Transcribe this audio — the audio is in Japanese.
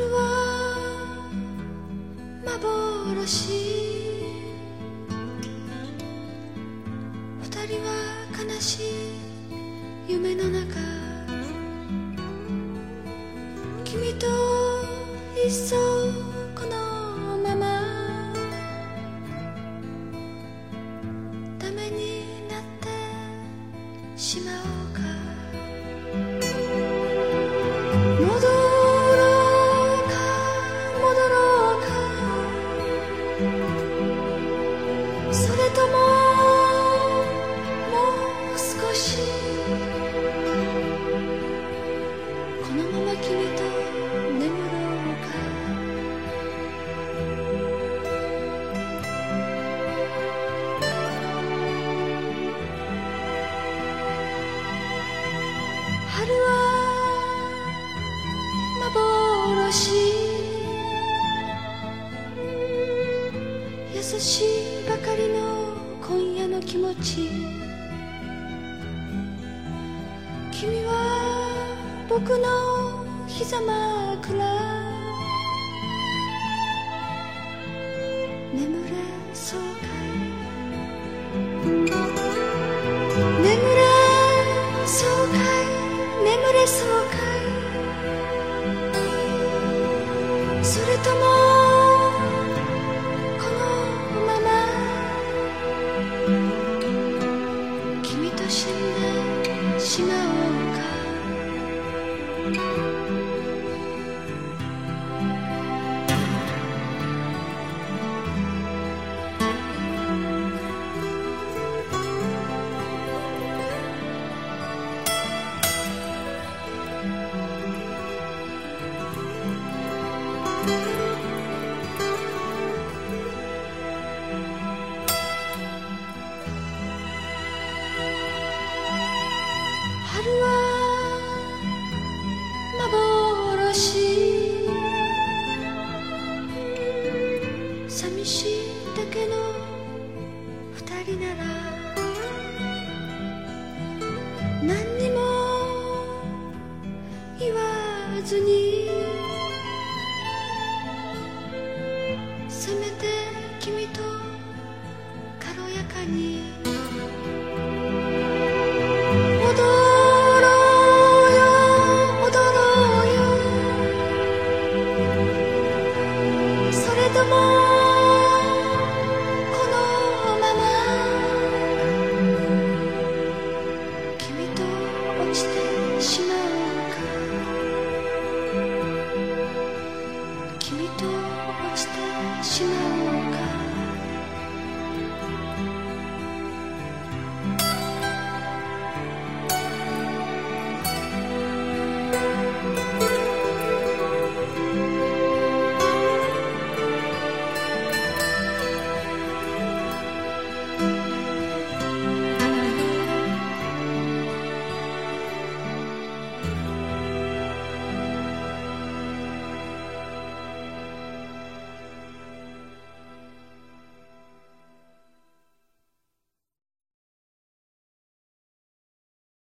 るは幻二人は悲しい夢の中君といっそこのままダメになってしまうそれとももう少しこのまま君と眠ろうか？春は幻。優しい。気持ち。君は僕の膝枕。眠れそうかい。眠れそうかい。眠れそうかい。それとも寂しいだけの二人なら何にも言わずに君と落ちてしまうか。君と落ちてしまおう